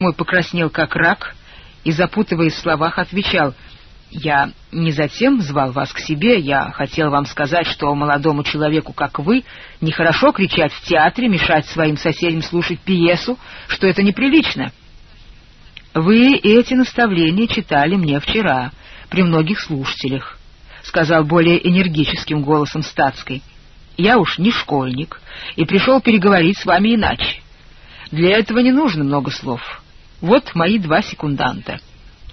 мой покраснел как рак и, запутываясь в словах, отвечал — я не затем звал вас к себе, я хотел вам сказать, что молодому человеку, как вы, нехорошо кричать в театре, мешать своим соседям слушать пьесу, что это неприлично. Вы эти наставления читали мне вчера, при многих слушателях, — сказал более энергическим голосом статской. Я уж не школьник и пришел переговорить с вами иначе. Для этого не нужно много слов. Вот мои два секунданта.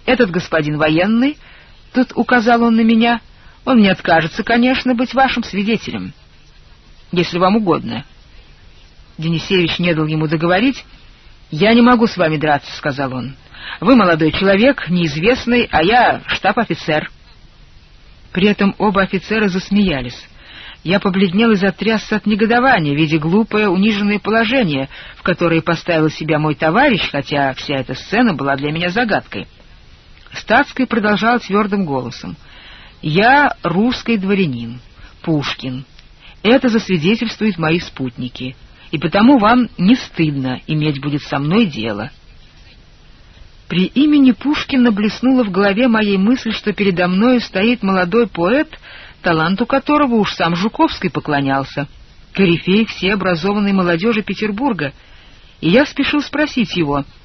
Этот господин военный — Тут указал он на меня. Он не откажется, конечно, быть вашим свидетелем, если вам угодно. Денисевич не дал ему договорить. «Я не могу с вами драться», — сказал он. «Вы молодой человек, неизвестный, а я штаб-офицер». При этом оба офицера засмеялись. Я побледнел и затрясся от негодования, видя глупое, униженное положение, в которое поставил себя мой товарищ, хотя вся эта сцена была для меня загадкой. Статский продолжал твердым голосом. «Я русский дворянин, Пушкин. Это засвидетельствуют мои спутники, и потому вам не стыдно иметь будет со мной дело». При имени Пушкина блеснула в голове моей мысль, что передо мною стоит молодой поэт, таланту которого уж сам Жуковский поклонялся, корифей всей образованной молодежи Петербурга, и я спешил спросить его —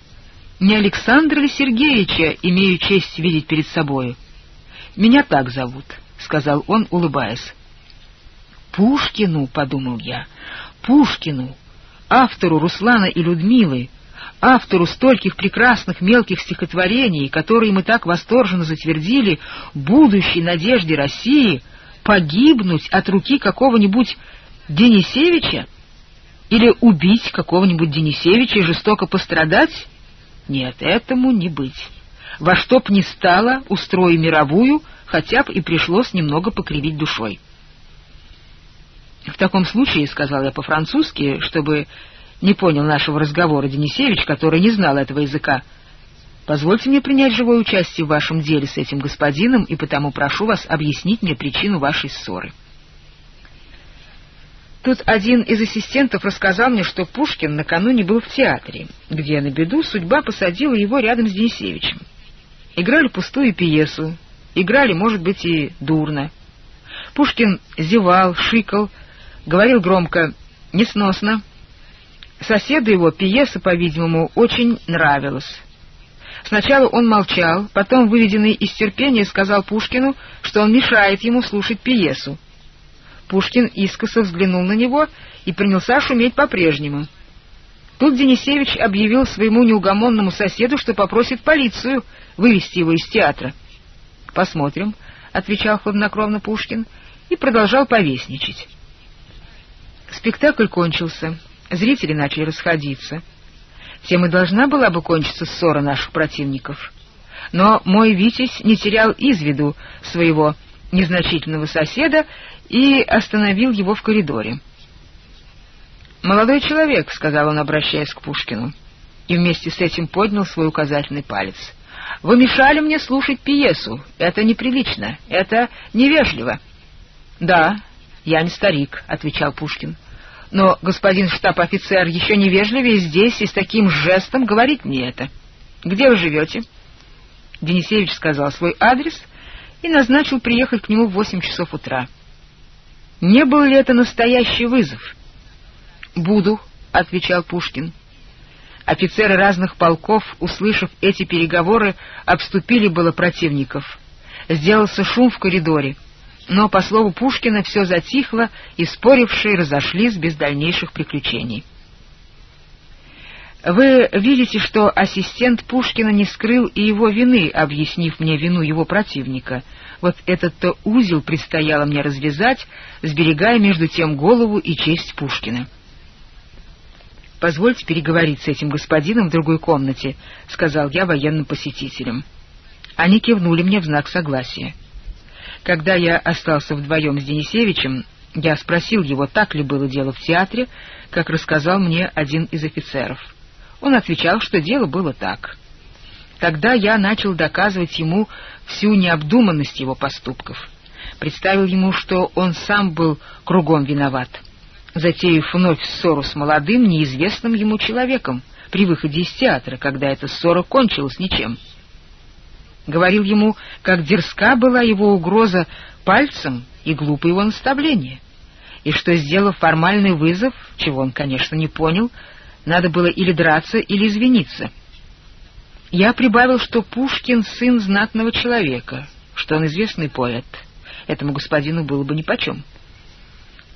не Александра ли Сергеевича имею честь видеть перед собою? — Меня так зовут, — сказал он, улыбаясь. — Пушкину, — подумал я, — Пушкину, автору Руслана и Людмилы, автору стольких прекрасных мелких стихотворений, которые мы так восторженно затвердили, будущей надежде России, погибнуть от руки какого-нибудь Денисевича? Или убить какого-нибудь Денисевича и жестоко пострадать? Нет, этому не быть. Во что б ни стало, устрою мировую, хотя бы и пришлось немного покривить душой. В таком случае, — сказал я по-французски, чтобы не понял нашего разговора Денисевич, который не знал этого языка, позвольте мне принять живое участие в вашем деле с этим господином, и потому прошу вас объяснить мне причину вашей ссоры. Тут один из ассистентов рассказал мне, что Пушкин накануне был в театре, где на беду судьба посадила его рядом с Денисевичем. Играли пустую пьесу, играли, может быть, и дурно. Пушкин зевал, шикал, говорил громко «несносно». Соседу его пьеса, по-видимому, очень нравилась. Сначала он молчал, потом, выведенный из терпения, сказал Пушкину, что он мешает ему слушать пьесу. Пушкин искоса взглянул на него и принялся шуметь по-прежнему. Тут Денисевич объявил своему неугомонному соседу, что попросит полицию вывести его из театра. — Посмотрим, — отвечал хладнокровно Пушкин и продолжал повесничать. Спектакль кончился, зрители начали расходиться. Тем и должна была бы кончиться ссора наших противников. Но мой Витязь не терял из виду своего незначительного соседа и остановил его в коридоре. «Молодой человек», — сказал он, обращаясь к Пушкину, и вместе с этим поднял свой указательный палец. «Вы мешали мне слушать пьесу. Это неприлично, это невежливо». «Да, я не старик», — отвечал Пушкин. «Но господин штаб-офицер еще невежливее здесь и с таким жестом говорит мне это. Где вы живете?» Денисевич сказал свой адрес и назначил приехать к нему в восемь часов утра. Не был ли это настоящий вызов? «Буду», — отвечал Пушкин. Офицеры разных полков, услышав эти переговоры, обступили было противников. Сделался шум в коридоре, но, по слову Пушкина, все затихло, и спорившие разошлись без дальнейших приключений. Вы видите, что ассистент Пушкина не скрыл и его вины, объяснив мне вину его противника. Вот этот-то узел предстояло мне развязать, сберегая между тем голову и честь Пушкина. «Позвольте переговорить с этим господином в другой комнате», — сказал я военным посетителям. Они кивнули мне в знак согласия. Когда я остался вдвоем с Денисевичем, я спросил его, так ли было дело в театре, как рассказал мне один из офицеров — он отвечал, что дело было так. Тогда я начал доказывать ему всю необдуманность его поступков. Представил ему, что он сам был кругом виноват, затеяв вновь ссору с молодым, неизвестным ему человеком, при выходе из театра, когда эта ссора кончилась ничем. Говорил ему, как дерзка была его угроза пальцем и глупо его наставление, и что, сделав формальный вызов, чего он, конечно, не понял, надо было или драться, или извиниться. Я прибавил, что Пушкин — сын знатного человека, что он известный поэт. Этому господину было бы нипочем.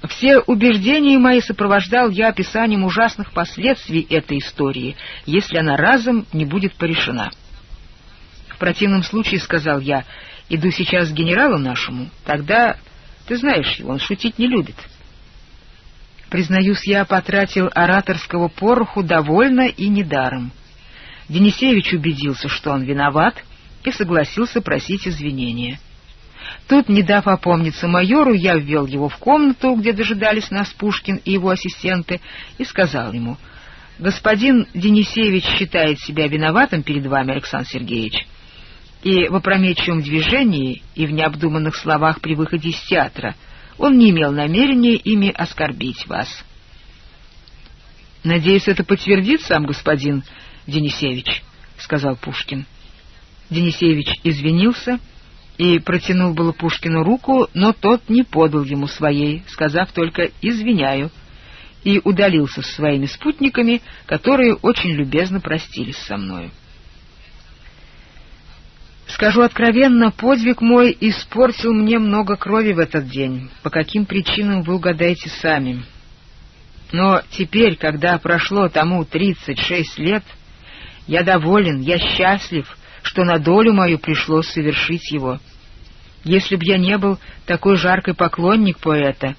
Все убеждения мои сопровождал я описанием ужасных последствий этой истории, если она разом не будет порешена. В противном случае, — сказал я, — иду сейчас к генералу нашему, тогда, ты знаешь его, он шутить не любит. Признаюсь, я потратил ораторского пороху довольно и недаром. Денисевич убедился, что он виноват, и согласился просить извинения. Тут, не дав опомниться майору, я ввел его в комнату, где дожидались нас Пушкин и его ассистенты, и сказал ему, «Господин Денисевич считает себя виноватым перед вами, Александр Сергеевич, и в опрометчивом движении и в необдуманных словах при выходе из театра он не имел намерения ими оскорбить вас». «Надеюсь, это подтвердит сам господин Денисевич», — сказал Пушкин. Денисевич извинился и протянул было Пушкину руку, но тот не подал ему своей, сказав только «извиняю», и удалился с своими спутниками, которые очень любезно простились со мною. Скажу откровенно, подвиг мой испортил мне много крови в этот день. По каким причинам вы угадаете сами. Но теперь, когда прошло тому тридцать шесть лет, я доволен, я счастлив, что на долю мою пришлось совершить его. Если б я не был такой жаркий поклонник поэта,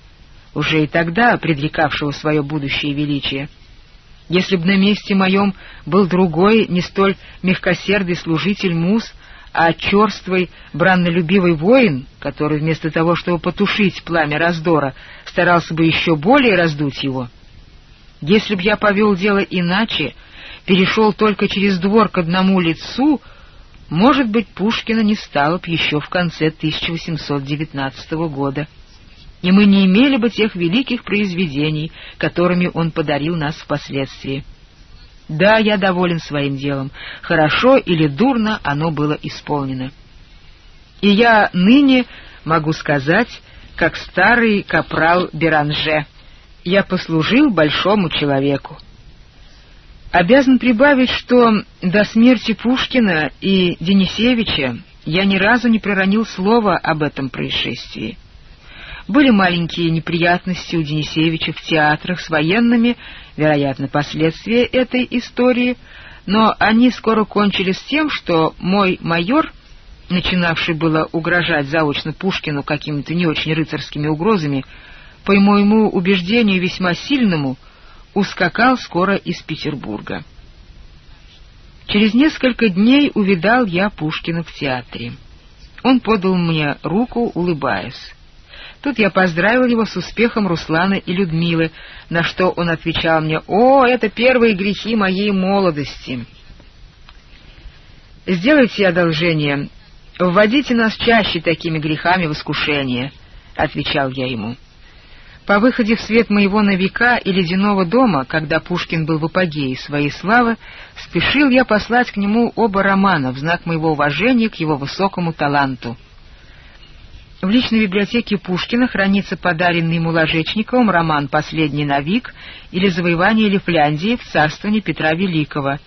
уже и тогда предрекавшего свое будущее величие, если б на месте моем был другой, не столь мягкосердый служитель мус, а черствый, браннолюбивый воин, который вместо того, чтобы потушить пламя раздора, старался бы еще более раздуть его, если б я повел дело иначе, перешел только через двор к одному лицу, может быть, Пушкина не стало б еще в конце 1819 года, и мы не имели бы тех великих произведений, которыми он подарил нас впоследствии. Да, я доволен своим делом, хорошо или дурно оно было исполнено. И я ныне могу сказать, как старый капрал Беранже, я послужил большому человеку. Обязан прибавить, что до смерти Пушкина и Денисевича я ни разу не проронил слова об этом происшествии. Были маленькие неприятности у Денисевича в театрах с военными, вероятно, последствия этой истории, но они скоро кончились тем, что мой майор, начинавший было угрожать заочно Пушкину какими-то не очень рыцарскими угрозами, по моему убеждению весьма сильному, ускакал скоро из Петербурга. Через несколько дней увидал я Пушкина в театре. Он подал мне руку, улыбаясь. Тут я поздравил его с успехом Руслана и Людмилы, на что он отвечал мне «О, это первые грехи моей молодости». «Сделайте одолжение, вводите нас чаще такими грехами в искушение», — отвечал я ему. По выходе в свет моего новика и ледяного дома, когда Пушкин был в апогее своей славы, спешил я послать к нему оба романа в знак моего уважения к его высокому таланту. В личной библиотеке Пушкина хранится подаренный ему Ложечниковым роман «Последний новик» или «Завоевание Лифляндии в царствовании Петра Великого»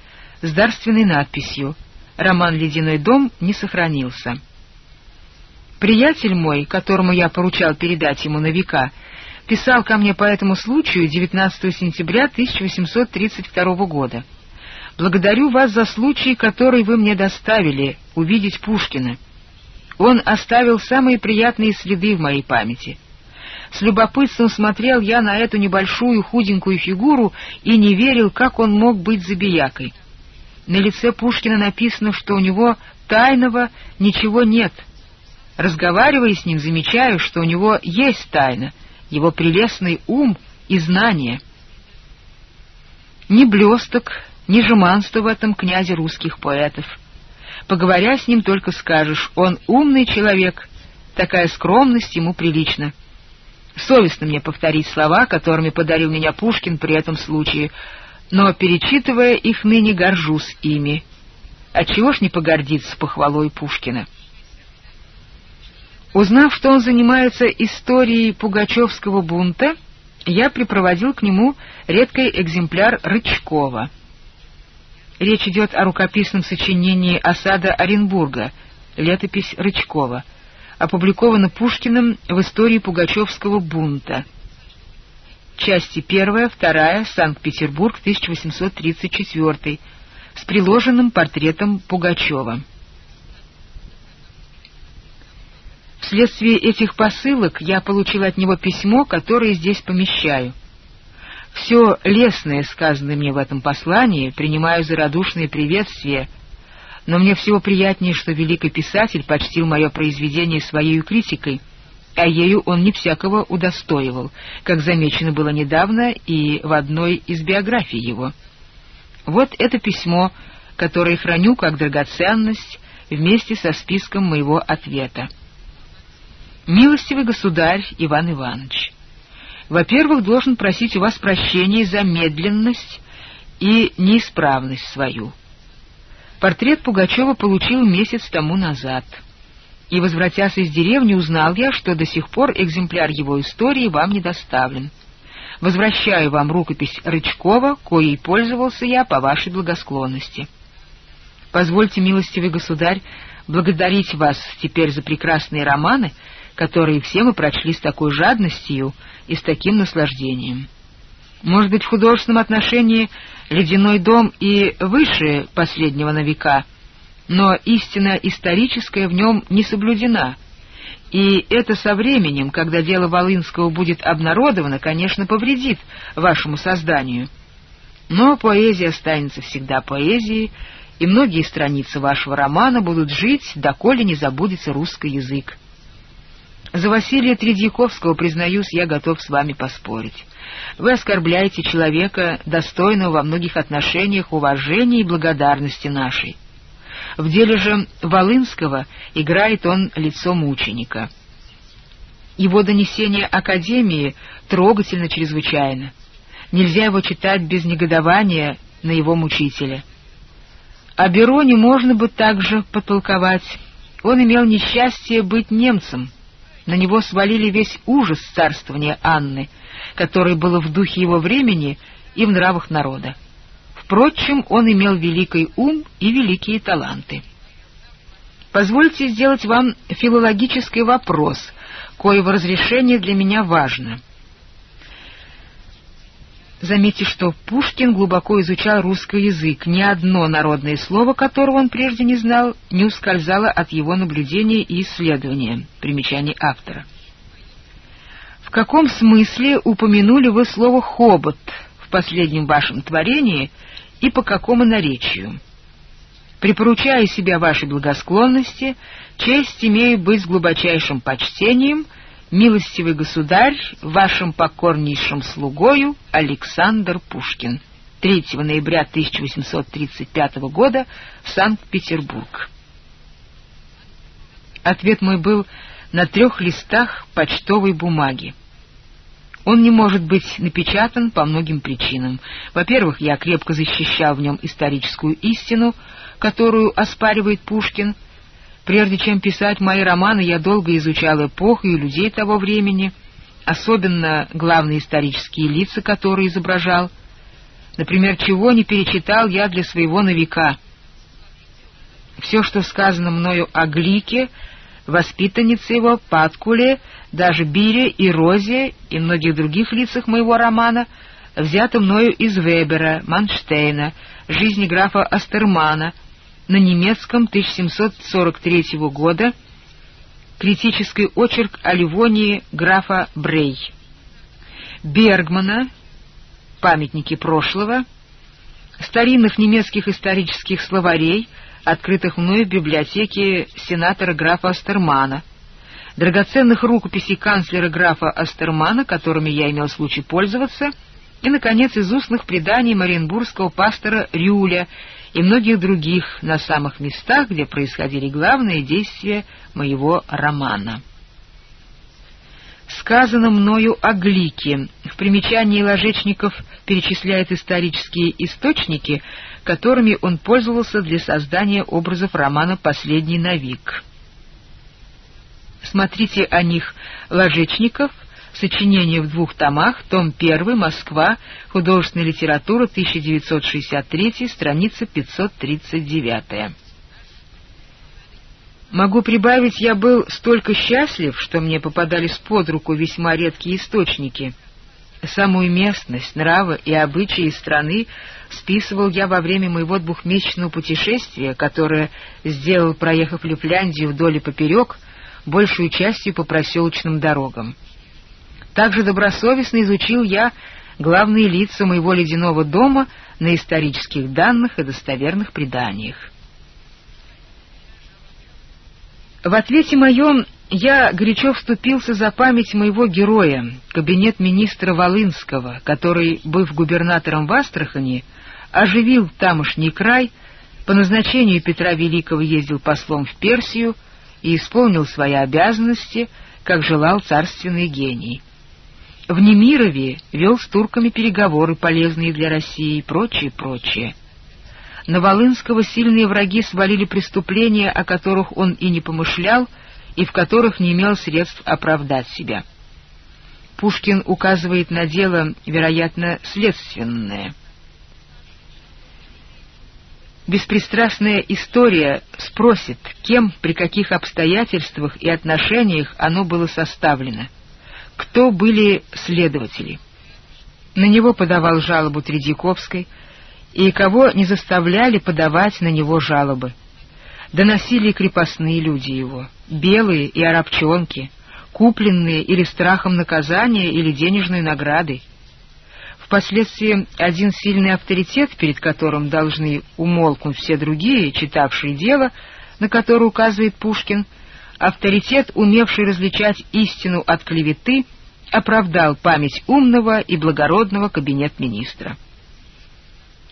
с дарственной надписью. Роман «Ледяной дом» не сохранился. Приятель мой, которому я поручал передать ему новика, писал ко мне по этому случаю 19 сентября 1832 года. «Благодарю вас за случай, который вы мне доставили, увидеть Пушкина. Он оставил самые приятные следы в моей памяти. С любопытством смотрел я на эту небольшую худенькую фигуру и не верил, как он мог быть забиякой. На лице Пушкина написано, что у него тайного ничего нет. Разговаривая с ним, замечаю, что у него есть тайна — его прелестный ум и знания. Ни блесток, ни жеманства в этом князе русских поэтов. Поговоря с ним, только скажешь, он умный человек, такая скромность ему прилична. Совестно мне повторить слова, которыми подарил меня Пушкин при этом случае, но, перечитывая их ныне, горжусь ими. Отчего ж не погордиться похвалой Пушкина? Узнав, что он занимается историей Пугачевского бунта, я припроводил к нему редкий экземпляр Рычкова. Речь идет о рукописном сочинении «Осада Оренбурга», летопись Рычкова, опубликована Пушкиным в истории Пугачевского бунта. Части первая, вторая, Санкт-Петербург, 1834, с приложенным портретом Пугачева. Вследствие этих посылок я получил от него письмо, которое здесь помещаю. Все лестное, сказанное мне в этом послании, принимаю за радушные приветствия, но мне всего приятнее, что великий писатель почтил мое произведение своей критикой, а ею он не всякого удостоивал, как замечено было недавно и в одной из биографий его. Вот это письмо, которое храню как драгоценность вместе со списком моего ответа. «Милостивый государь Иван Иванович, во-первых, должен просить у вас прощения за медленность и неисправность свою. Портрет Пугачева получил месяц тому назад, и, возвратясь из деревни, узнал я, что до сих пор экземпляр его истории вам не доставлен. Возвращаю вам рукопись Рычкова, коей пользовался я по вашей благосклонности. Позвольте, милостивый государь, благодарить вас теперь за прекрасные романы, которые все мы прочли с такой жадностью и с таким наслаждением. Может быть, в художественном отношении «Ледяной дом» и выше последнего на века, но истина историческая в нем не соблюдена, и это со временем, когда дело Волынского будет обнародовано, конечно, повредит вашему созданию. Но поэзия останется всегда поэзией, и многие страницы вашего романа будут жить, доколе не забудется русский язык. За Василия Тредьяковского, признаюсь, я готов с вами поспорить. Вы оскорбляете человека, достойного во многих отношениях уважения и благодарности нашей. В деле же Волынского играет он лицо мученика. Его донесение Академии трогательно чрезвычайно. Нельзя его читать без негодования на его мучителя. О Бероне можно бы также потолковать. Он имел несчастье быть немцем — на него свалили весь ужас царствования Анны, которое было в духе его времени и в нравах народа. Впрочем, он имел великий ум и великие таланты. Позвольте сделать вам филологический вопрос, коего разрешение для меня важно — Заметьте, что Пушкин глубоко изучал русский язык, ни одно народное слово, которого он прежде не знал, не ускользало от его наблюдения и исследования. Примечание автора. В каком смысле упомянули вы слово «хобот» в последнем вашем творении и по какому наречию? Припоручая себя вашей благосклонности, честь имею быть с глубочайшим почтением — милостивый государь, вашим покорнейшим слугою Александр Пушкин. 3 ноября 1835 года, Санкт-Петербург. Ответ мой был на трех листах почтовой бумаги. Он не может быть напечатан по многим причинам. Во-первых, я крепко защищал в нем историческую истину, которую оспаривает Пушкин — Прежде чем писать мои романы, я долго изучал эпоху и людей того времени, особенно главные исторические лица, которые изображал. Например, чего не перечитал я для своего новика. Все, что сказано мною о Глике, воспитаннице его, Паткуле, даже Бире и Розе и многих других лицах моего романа, взято мною из Вебера, Манштейна, жизни графа Астермана — на немецком 1743 года критический очерк о Ливонии графа Брей. Бергмана «Памятники прошлого», старинных немецких исторических словарей, открытых мною в библиотеке сенатора графа Астермана, драгоценных рукописей канцлера графа Астермана, которыми я имел случай пользоваться, и, наконец, из устных преданий мариенбургского пастора Рюля и многих других на самых местах, где происходили главные действия моего романа. сказано мною о Глике. В примечании Ложечников перечисляет исторические источники, которыми он пользовался для создания образов романа «Последний навик». Смотрите о них Ложечников, сочинение в двух томах, том 1, Москва, художественная литература, 1963, страница 539. Могу прибавить, я был столько счастлив, что мне попадались под руку весьма редкие источники. Самую местность, нравы и обычаи страны списывал я во время моего двухмесячного путешествия, которое сделал, проехав Лифляндию вдоль и поперек, большую частью по проселочным дорогам. Также добросовестно изучил я главные лица моего ледяного дома на исторических данных и достоверных преданиях. В ответе моем я горячо вступился за память моего героя, кабинет министра Волынского, который, быв губернатором в Астрахани, оживил тамошний край, по назначению Петра Великого ездил послом в Персию и исполнил свои обязанности, как желал царственный гений. В Немирове вел с турками переговоры, полезные для России, и прочее, прочее. На Волынского сильные враги свалили преступления, о которых он и не помышлял, и в которых не имел средств оправдать себя. Пушкин указывает на дело, вероятно, следственное. Беспристрастная история спросит, кем, при каких обстоятельствах и отношениях оно было составлено, кто были следователи. На него подавал жалобу Тредяковской, и кого не заставляли подавать на него жалобы. Доносили крепостные люди его, белые и арабчонки, купленные или страхом наказания, или денежной наградой. Впоследствии один сильный авторитет, перед которым должны умолкнуть все другие, читавшие дело, на которое указывает Пушкин, авторитет, умевший различать истину от клеветы, оправдал память умного и благородного кабинет-министра.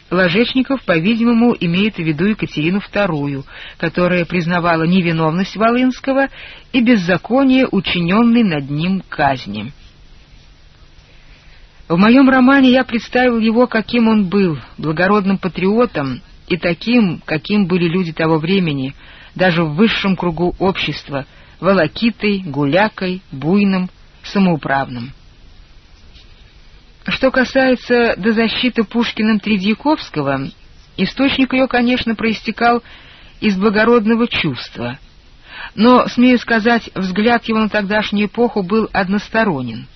Ложечников, по-видимому, имеет в виду Екатерину II, которая признавала невиновность Волынского и беззаконие, учиненной над ним казни. В моем романе я представил его, каким он был, благородным патриотом и таким, каким были люди того времени, даже в высшем кругу общества, волокитой, гулякой, буйным, самоуправным. Что касается до защиты Пушкиным Тредьяковского, источник ее, конечно, проистекал из благородного чувства, но, смею сказать, взгляд его на тогдашнюю эпоху был односторонен.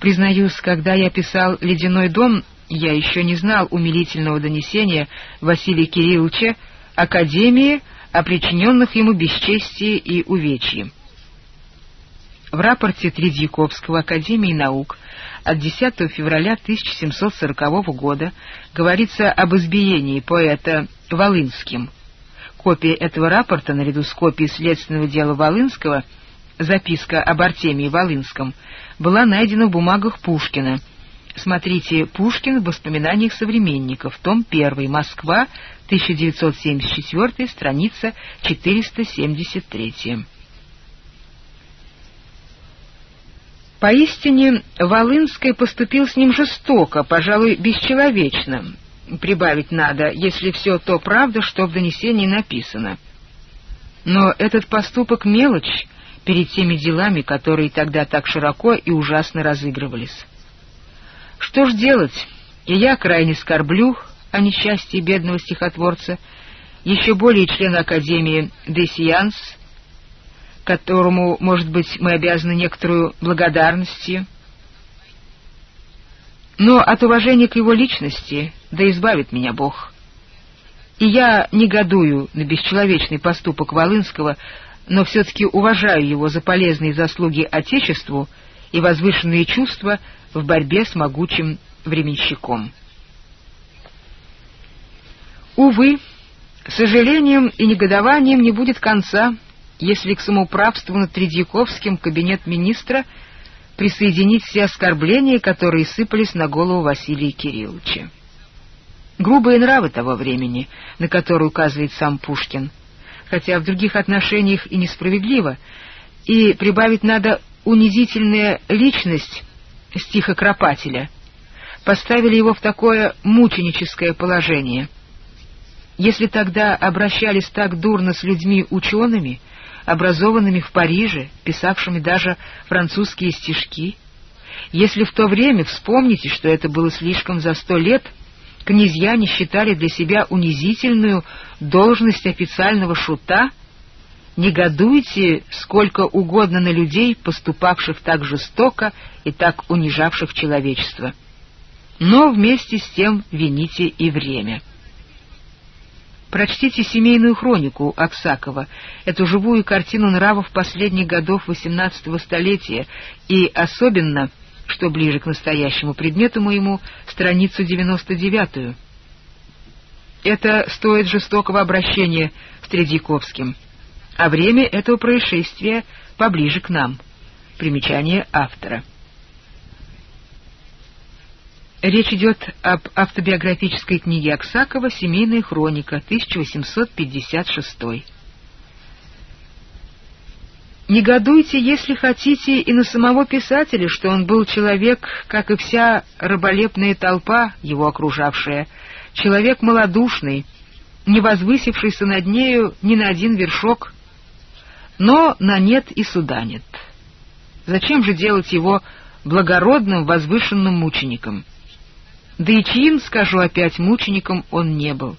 Признаюсь, когда я писал «Ледяной дом», я еще не знал умилительного донесения Василия Кирилловича Академии о причиненных ему бесчестии и увечье. В рапорте Тредьяковского Академии наук от 10 февраля 1740 года говорится об избиении поэта Волынским. Копия этого рапорта, наряду с копией следственного дела Волынского, записка об Артемии Волынском, была найдена в бумагах Пушкина. Смотрите «Пушкин в воспоминаниях современников», том 1, Москва, 1974, страница 473. Поистине, Волынский поступил с ним жестоко, пожалуй, бесчеловечно. Прибавить надо, если все то правда, что в донесении написано. Но этот поступок — мелочь перед теми делами, которые тогда так широко и ужасно разыгрывались. Что ж делать? И я крайне скорблю о несчастье бедного стихотворца, еще более член Академии Десианс — которому, может быть, мы обязаны некоторую благодарностью. Но от уважения к его личности да избавит меня Бог. И я негодую на бесчеловечный поступок Волынского, но все-таки уважаю его за полезные заслуги Отечеству и возвышенные чувства в борьбе с могучим временщиком. Увы, сожалением и негодованием не будет конца если к самоуправству над Тредьяковским кабинет министра присоединить все оскорбления, которые сыпались на голову Василия Кирилловича. Грубые нравы того времени, на которые указывает сам Пушкин, хотя в других отношениях и несправедливо, и прибавить надо унизительная личность стихокропателя поставили его в такое мученическое положение. Если тогда обращались так дурно с людьми-учеными, образованными в Париже, писавшими даже французские стишки, если в то время, вспомните, что это было слишком за сто лет, князья не считали для себя унизительную должность официального шута, негодуйте сколько угодно на людей, поступавших так жестоко и так унижавших человечество. Но вместе с тем вините и время. Прочтите семейную хронику Аксакова, эту живую картину нравов последних годов XVIII столетия, и особенно, что ближе к настоящему предмету моему, страницу 99-ю. Это стоит жестокого обращения с Тредьяковским, а время этого происшествия поближе к нам. Примечание автора. Речь идет об автобиографической книге Аксакова «Семейная хроника», 1856. Негодуйте, если хотите, и на самого писателя, что он был человек, как и вся раболепная толпа, его окружавшая, человек малодушный, не возвысившийся над нею ни на один вершок, но на нет и суда нет. Зачем же делать его благородным, возвышенным мучеником? Да и чьим, скажу опять, мучеником он не был.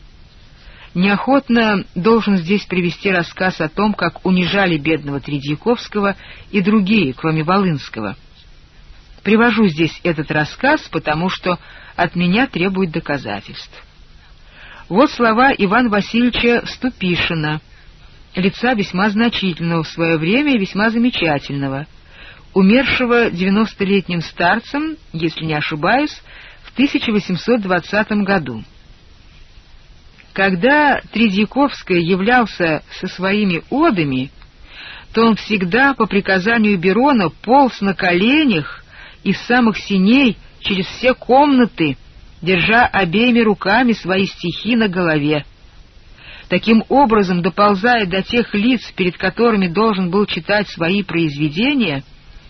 Неохотно должен здесь привести рассказ о том, как унижали бедного Тредьяковского и другие, кроме Волынского. Привожу здесь этот рассказ, потому что от меня требует доказательств. Вот слова Ивана Васильевича Ступишина, лица весьма значительного в свое время и весьма замечательного, умершего девяностолетним старцем, если не ошибаюсь, в 1820 году. Когда Тредьяковский являлся со своими одами, то он всегда по приказанию Берона полз на коленях из самых синей через все комнаты, держа обеими руками свои стихи на голове. Таким образом, доползая до тех лиц, перед которыми должен был читать свои произведения,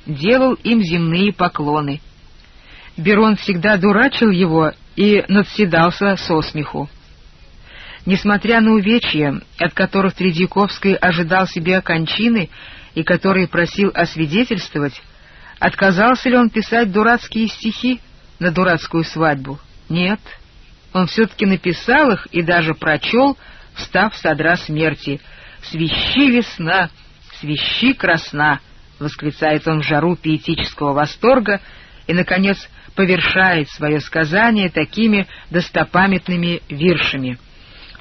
делал им земные поклоны. Берон всегда дурачил его и надседался со смеху. Несмотря на увечья, от которых Тредьяковский ожидал себе кончины и которые просил освидетельствовать, отказался ли он писать дурацкие стихи на дурацкую свадьбу? Нет. Он все-таки написал их и даже прочел, встав с одра смерти. «Свищи весна, свищи красна!» — восклицает он в жару пиетического восторга и, наконец, повершает свое сказание такими достопамятными виршами —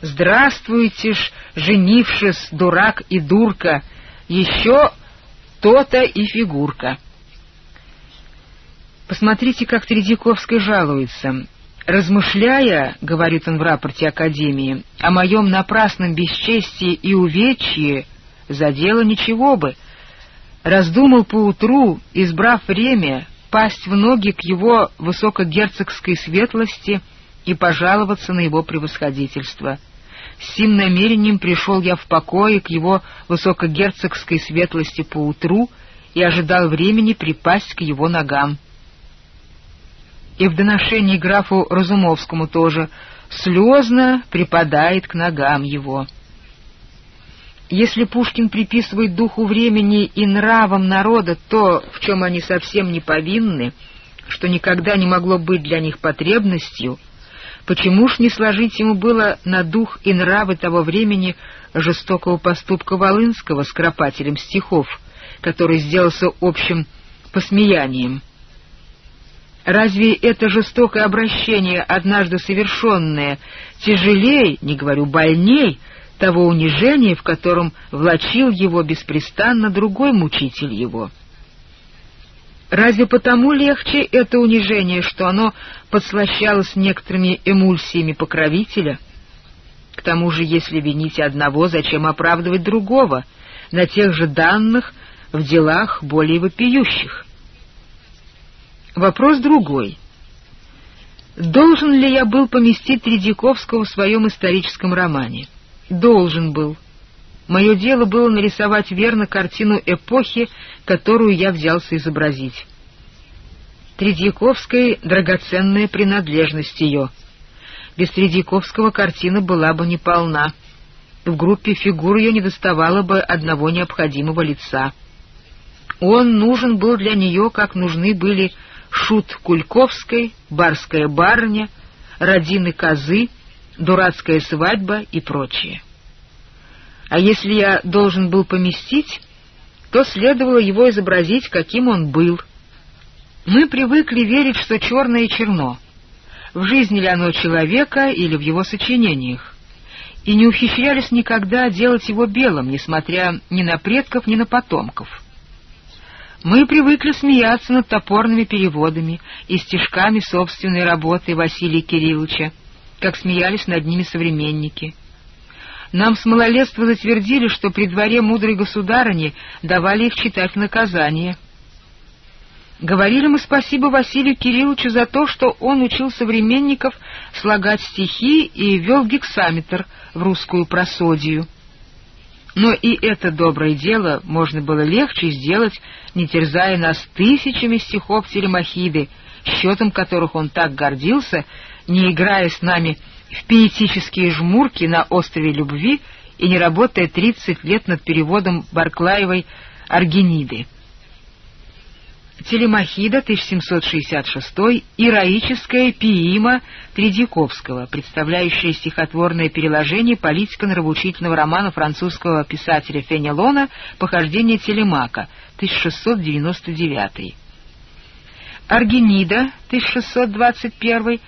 Здравствуйте ж, женившись, дурак и дурка, еще то-то и фигурка. Посмотрите, как Тредяковский жалуется. «Размышляя, — говорит он в рапорте Академии, — о моем напрасном бесчестии и увечье, за дело ничего бы. Раздумал поутру, избрав время, пасть в ноги к его высокогерцогской светлости и пожаловаться на его превосходительство. С сим намерением пришел я в покое к его высокогерцогской светлости поутру и ожидал времени припасть к его ногам. И в доношении графу Разумовскому тоже слезно припадает к ногам его. Если Пушкин приписывает духу времени и нравам народа то, в чем они совсем не повинны, что никогда не могло быть для них потребностью, Почему ж не сложить ему было на дух и нравы того времени жестокого поступка Волынского с кропателем стихов, который сделался общим посмеянием? Разве это жестокое обращение, однажды совершенное, тяжелее, не говорю больней, того унижения, в котором влачил его беспрестанно другой мучитель его? Разве потому легче это унижение, что оно подслащалось некоторыми эмульсиями покровителя? К тому же, если винить одного, зачем оправдывать другого, на тех же данных, в делах более вопиющих? Вопрос другой. Должен ли я был поместить Тредяковского в своем историческом романе? Должен был. Мое дело было нарисовать верно картину эпохи, которую я взялся изобразить. Тредьяковской — драгоценная принадлежность ее. Без Тредьяковского картина была бы неполна. В группе фигур ее недоставало бы одного необходимого лица. Он нужен был для нее, как нужны были Шут Кульковской, Барская барыня, Родины Козы, Дурацкая свадьба и прочее. А если я должен был поместить, то следовало его изобразить, каким он был. Мы привыкли верить, что черное черно, в жизни ли оно человека или в его сочинениях, и не ухищрялись никогда делать его белым, несмотря ни на предков, ни на потомков. Мы привыкли смеяться над топорными переводами и стишками собственной работы Василия Кирилловича, как смеялись над ними современники — нам с малолетства затвердили, что при дворе мудрой государыни давали их читать наказание. Говорили мы спасибо Василию Кирилловичу за то, что он учил современников слагать стихи и вел гексаметр в русскую просодию. Но и это доброе дело можно было легче сделать, не терзая нас тысячами стихов Телемахиды, счетом которых он так гордился, не играя с нами в пиетические жмурки на острове Любви и не работая 30 лет над переводом Барклаевой «Аргениды». Телемахида, 1766, «Ироическая пиима» Тредяковского, представляющая стихотворное переложение политико-нравоучительного романа французского писателя Фенелона «Похождение Телемака», 1699. Аргенида, 1621,